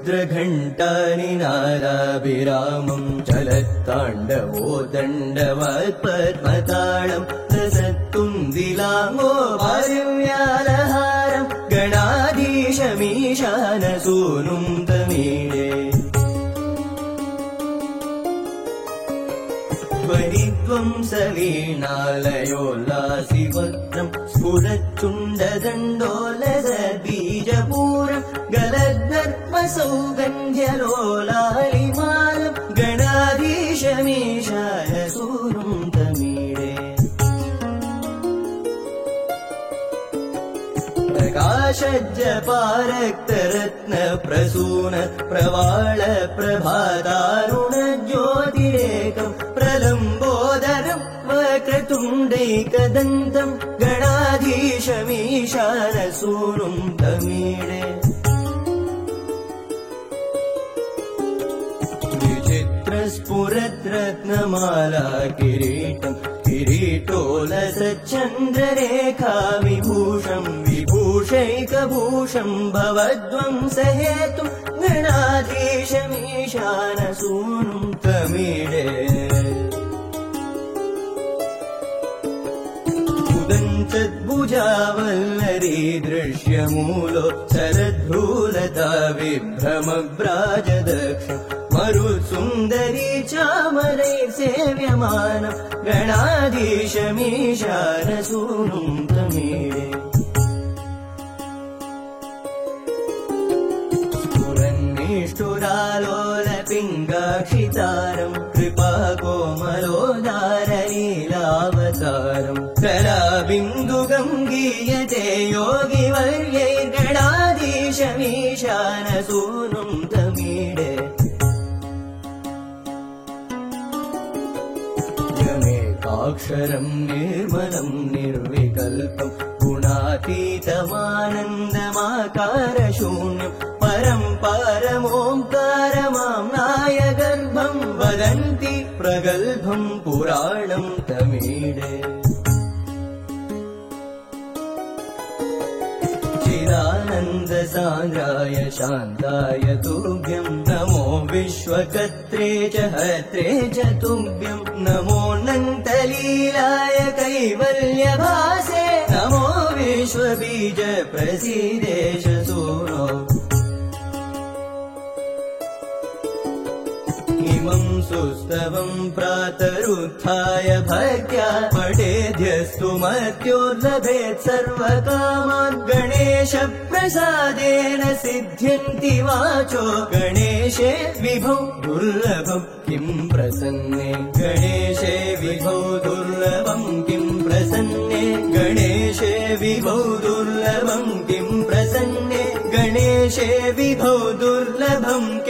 रणक्षुद्रघण्टानि नाराभिरामम् चलत्ताण्डवो दण्डवत् पद्मताळम् रसत्तुन्दिलाङ्गो वायुव्यालहारम् गणाधीशमीशानसूनुम् तमीळे ध्वनिध्वंसवीणालयोल्लासि वक्त्रम् स्फुरच्चुण्डदण्डोलसद्बीजपूरम् गलद्धर्मसौगन्ध्यलोलालिमालम् गणाधीशमीशाय सूनुम् तमीळे प्रकाशज्जपारक्तरत्न प्रसून प्रवाळ प्रभादारुण वक्रतुण्डैकदन्तम् गणाधीशमीशानसूनुम् तमीळे विचित्रस्फुरद्रत्नमाला किरीटम् किरीटोलसच्चन्द्ररेखा विभूषम् विभूषैकभूषम् भवद्वंसहेतुम् गणाधीशमीशानसूनुम् तमीळे दृश्यमूलो शरद्भ्रूलता विभ्रमव्राजदक्ष मरुत्सुन्दरी चामरैर्सेव्यमानम् गणाधीशमीशानसूनुम् तमीळे स्फुरन्निष्ठुरालोलपिङ्गाक्षितारम् कृपाकोमलोदारलीलावतारम् कलाबिन्दुगम् गीयते योगिवर्यैर्गणाधीशमीशानसूनुम् तमीळे यमेकाक्षरम् निर्मलम् निर्विकल्पम् गुणातीतमानन्दमाकारशून्यम् परम् परमोङ्कारमाम् प्रगल्भम् पुराणम् तमीळे। चिदानन्दसान्द्राय शान्ताय तुभ्यम् नमो विश्वकर्त्रे च हत्रे च तुभ्यम् नमोऽनन्तलीलाय कैवल्यभासे। नमो विश्वबीज प्रसीदेश सूनो इमम् सुस्तवम् प्रातरुत्थाय भक्त्या पठेध्यस्तु मत्योर्लभेत् सर्वकामान् गणेशप्रसादेन सिद्ध्यन्ति वाचो। गणेशे विभौ दुर्लभम् किम् प्रसन्ने? गणेशे विभौ दुर्लभम् किम् प्रसन्ने? गणेशे विभौ दुर्लभम् किम् प्रसन्ने? गणेशे विभौ दुर्लभम्